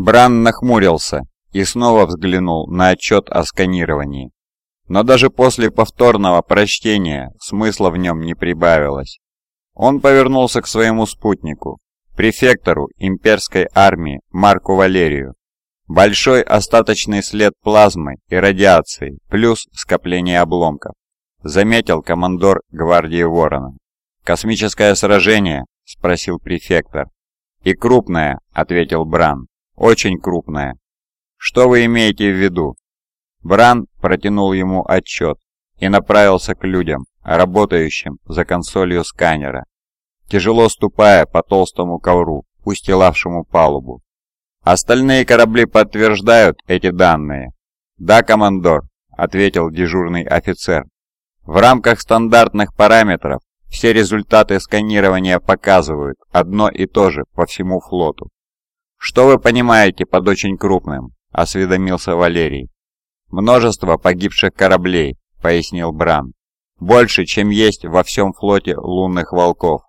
Бран нахмурился и снова взглянул на отчет о сканировании. Но даже после повторного прочтения смысла в нем не прибавилось. Он повернулся к своему спутнику, префектору имперской армии Марку Валерию. Большой остаточный след плазмы и радиации, плюс скопление обломков, заметил командор гвардии Ворона. «Космическое сражение?» – спросил префектор. «И крупное», – ответил Бран. «Очень крупное». «Что вы имеете в виду?» Бран протянул ему отчет и направился к людям, работающим за консолью сканера, тяжело ступая по толстому ковру, устилавшему палубу. «Остальные корабли подтверждают эти данные?» «Да, командор», — ответил дежурный офицер. «В рамках стандартных параметров все результаты сканирования показывают одно и то же по всему флоту». «Что вы понимаете под очень крупным?» — осведомился Валерий. «Множество погибших кораблей», — пояснил Бран. «Больше, чем есть во всем флоте лунных волков».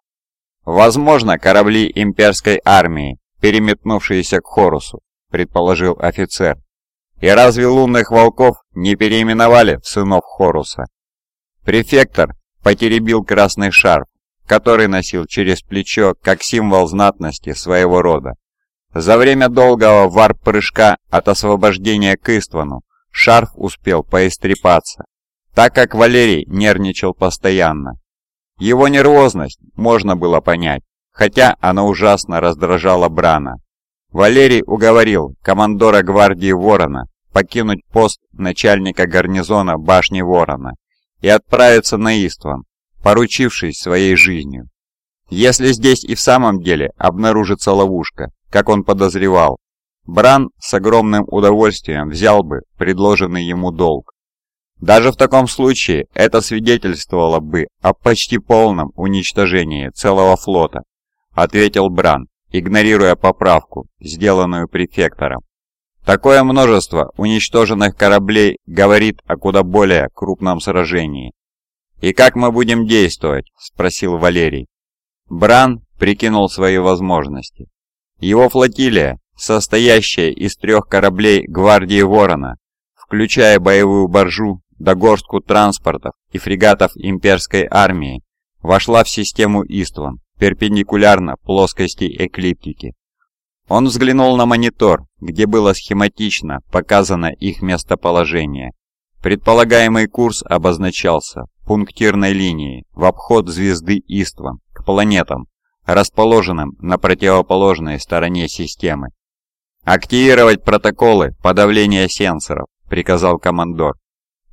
«Возможно, корабли имперской армии, переметнувшиеся к Хорусу», — предположил офицер. «И разве лунных волков не переименовали в сынов Хоруса?» Префектор потеребил красный шарф, который носил через плечо как символ знатности своего рода. За время долгого варп-прыжка от освобождения к Иствану шарф успел поистрепаться, так как Валерий нервничал постоянно. Его нервозность можно было понять, хотя она ужасно раздражала Брана. Валерий уговорил командора гвардии Ворона покинуть пост начальника гарнизона башни Ворона и отправиться на Истван, поручившись своей жизнью. Если здесь и в самом деле обнаружится ловушка, как он подозревал, Бран с огромным удовольствием взял бы предложенный ему долг. Даже в таком случае это свидетельствовало бы о почти полном уничтожении целого флота, ответил Бран, игнорируя поправку, сделанную префектором. Такое множество уничтоженных кораблей говорит о куда более крупном сражении. «И как мы будем действовать?» – спросил Валерий. Бран прикинул свои возможности. Его флотилия, состоящая из трех кораблей гвардии Ворона, включая боевую боржу, до горстку транспортов и фрегатов имперской армии, вошла в систему Истван, перпендикулярно плоскости эклиптики. Он взглянул на монитор, где было схематично показано их местоположение. Предполагаемый курс обозначался пунктирной линией в обход звезды Истван к планетам, расположенным на противоположной стороне системы. «Активировать протоколы подавления сенсоров», — приказал командор.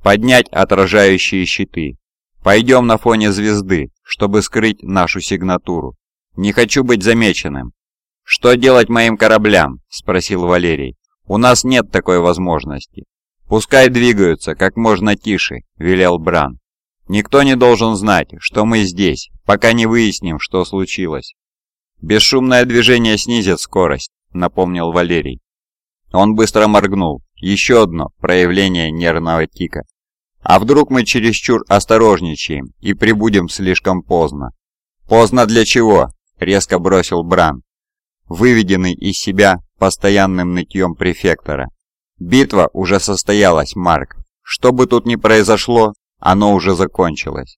«Поднять отражающие щиты. Пойдем на фоне звезды, чтобы скрыть нашу сигнатуру. Не хочу быть замеченным. «Что делать моим кораблям?» – спросил Валерий. «У нас нет такой возможности». «Пускай двигаются как можно тише», – велел Бран. «Никто не должен знать, что мы здесь, пока не выясним, что случилось». «Бесшумное движение снизит скорость», – напомнил Валерий. Он быстро моргнул. Еще одно проявление нервного тика. «А вдруг мы чересчур осторожничаем и прибудем слишком поздно?» «Поздно для чего?» – резко бросил Бран выведенный из себя постоянным нытьем префектора. Битва уже состоялась, Марк. Что бы тут ни произошло, оно уже закончилось.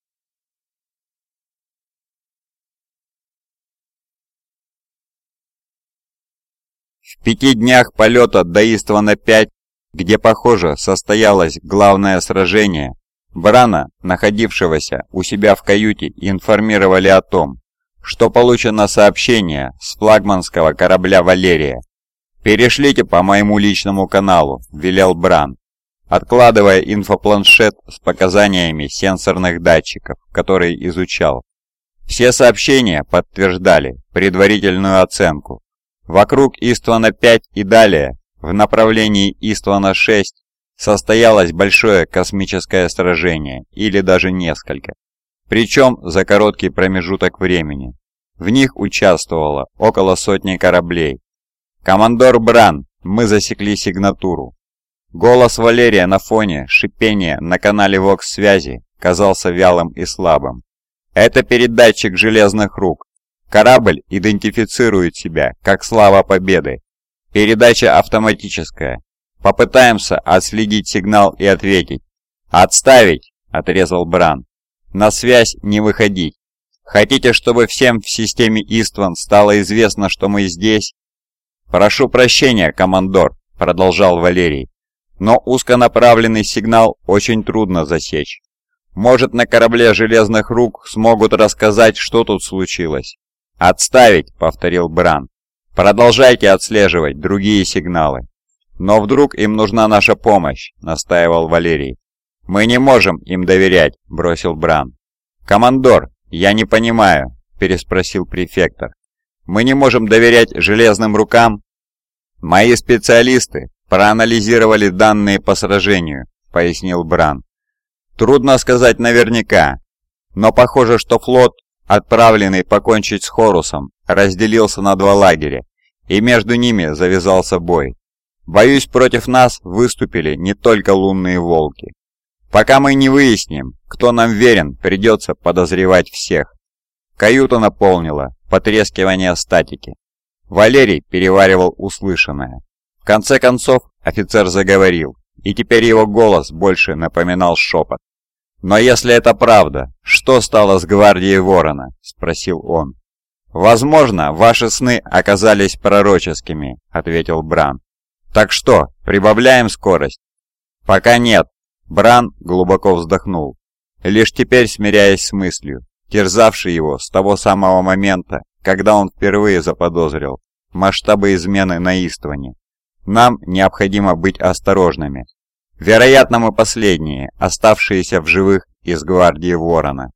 В пяти днях полета до Иствана-5, где, похоже, состоялось главное сражение, Брана, находившегося у себя в каюте, информировали о том, что получено сообщение с флагманского корабля «Валерия». «Перешлите по моему личному каналу», – велел Бран, откладывая инфопланшет с показаниями сенсорных датчиков, которые изучал. Все сообщения подтверждали предварительную оценку. Вокруг Иствана-5 и далее, в направлении Иствана-6, состоялось большое космическое сражение, или даже несколько причем за короткий промежуток времени. В них участвовало около сотни кораблей. «Командор Бран, мы засекли сигнатуру». Голос Валерия на фоне шипения на канале ВОКС-связи казался вялым и слабым. «Это передатчик железных рук. Корабль идентифицирует себя как слава победы. Передача автоматическая. Попытаемся отследить сигнал и ответить. «Отставить!» – отрезал Бран. «На связь не выходить. Хотите, чтобы всем в системе Истван стало известно, что мы здесь?» «Прошу прощения, командор», – продолжал Валерий. «Но узконаправленный сигнал очень трудно засечь. Может, на корабле Железных Рук смогут рассказать, что тут случилось?» «Отставить», — повторил Бран. «Продолжайте отслеживать другие сигналы». «Но вдруг им нужна наша помощь», — настаивал Валерий. «Мы не можем им доверять», — бросил Бран. «Командор, я не понимаю», — переспросил префектор. «Мы не можем доверять железным рукам?» «Мои специалисты проанализировали данные по сражению», — пояснил Бран. «Трудно сказать наверняка, но похоже, что флот отправленный покончить с Хорусом, разделился на два лагеря, и между ними завязался бой. Боюсь, против нас выступили не только лунные волки. Пока мы не выясним, кто нам верен, придется подозревать всех. Каюта наполнила потрескивание статики. Валерий переваривал услышанное. В конце концов офицер заговорил, и теперь его голос больше напоминал шепот. «Но если это правда, что стало с гвардией Ворона?» – спросил он. «Возможно, ваши сны оказались пророческими», – ответил Бран. «Так что, прибавляем скорость?» «Пока нет», – Бран глубоко вздохнул, лишь теперь смиряясь с мыслью, терзавшей его с того самого момента, когда он впервые заподозрил масштабы измены на Истване. «Нам необходимо быть осторожными, Вероятно, мы последние, оставшиеся в живых из гвардии Ворона.